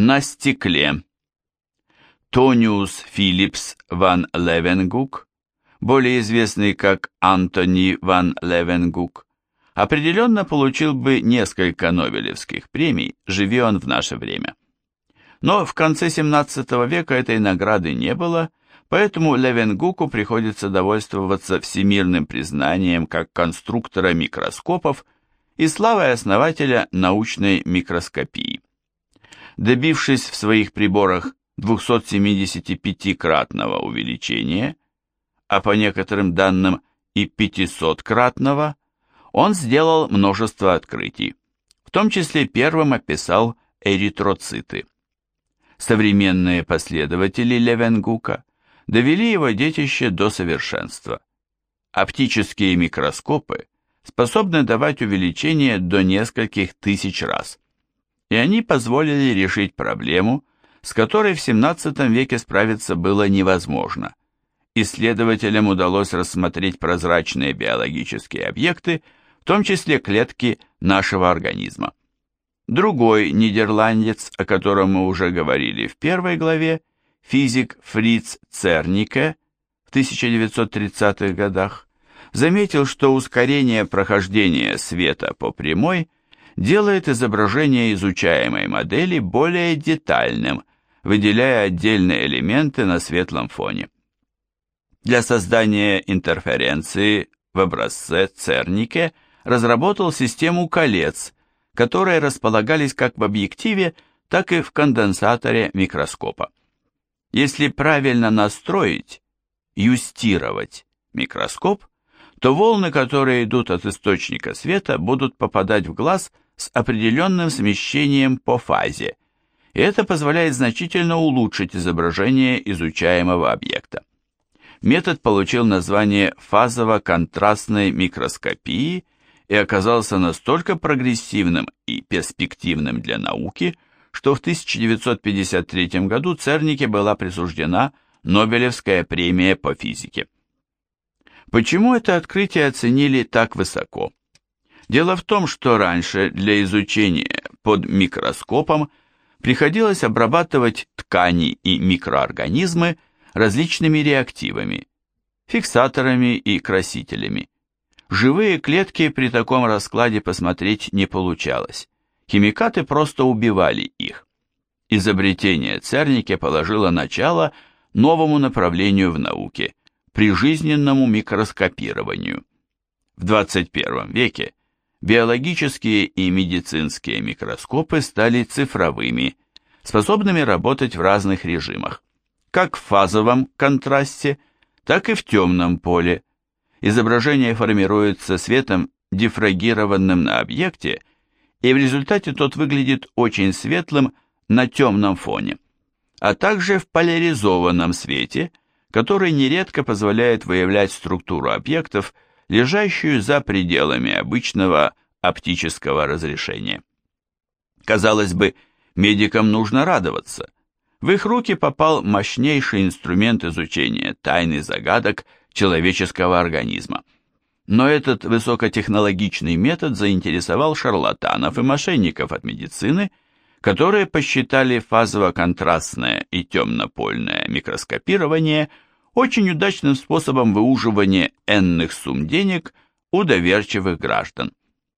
На стекле. Тониус Филлипс ван Левенгук, более известный как Антони ван Левенгук, определенно получил бы несколько Нобелевских премий, живи он в наше время. Но в конце 17 века этой награды не было, поэтому Левенгуку приходится довольствоваться всемирным признанием как конструктора микроскопов и славой основателя научной микроскопии. Добившись в своих приборах 275-кратного увеличения, а по некоторым данным и 500-кратного, он сделал множество открытий, в том числе первым описал эритроциты. Современные последователи Левенгука довели его детище до совершенства. Оптические микроскопы способны давать увеличение до нескольких тысяч раз, и они позволили решить проблему, с которой в 17 веке справиться было невозможно. Исследователям удалось рассмотреть прозрачные биологические объекты, в том числе клетки нашего организма. Другой нидерландец, о котором мы уже говорили в первой главе, физик Фриц Цернике в 1930-х годах, заметил, что ускорение прохождения света по прямой делает изображение изучаемой модели более детальным, выделяя отдельные элементы на светлом фоне. Для создания интерференции в образце Цернике разработал систему колец, которые располагались как в объективе, так и в конденсаторе микроскопа. Если правильно настроить, юстировать микроскоп, то волны, которые идут от источника света, будут попадать в глаз с определенным смещением по фазе, и это позволяет значительно улучшить изображение изучаемого объекта. Метод получил название фазово-контрастной микроскопии и оказался настолько прогрессивным и перспективным для науки, что в 1953 году Цернике была присуждена Нобелевская премия по физике. Почему это открытие оценили так высоко? Дело в том, что раньше для изучения под микроскопом приходилось обрабатывать ткани и микроорганизмы различными реактивами, фиксаторами и красителями. Живые клетки при таком раскладе посмотреть не получалось. Химикаты просто убивали их. Изобретение Цернике положило начало новому направлению в науке – прижизненному микроскопированию. В 21 веке биологические и медицинские микроскопы стали цифровыми, способными работать в разных режимах, как в фазовом контрасте, так и в темном поле. Изображение формируется светом, дифрагированным на объекте, и в результате тот выглядит очень светлым на темном фоне, а также в поляризованном свете, который нередко позволяет выявлять структуру объектов – лежащую за пределами обычного оптического разрешения. Казалось бы, медикам нужно радоваться. В их руки попал мощнейший инструмент изучения тайны загадок человеческого организма. Но этот высокотехнологичный метод заинтересовал шарлатанов и мошенников от медицины, которые посчитали фазово-контрастное и темнопольное микроскопирование – очень удачным способом выуживания энных сумм денег у доверчивых граждан.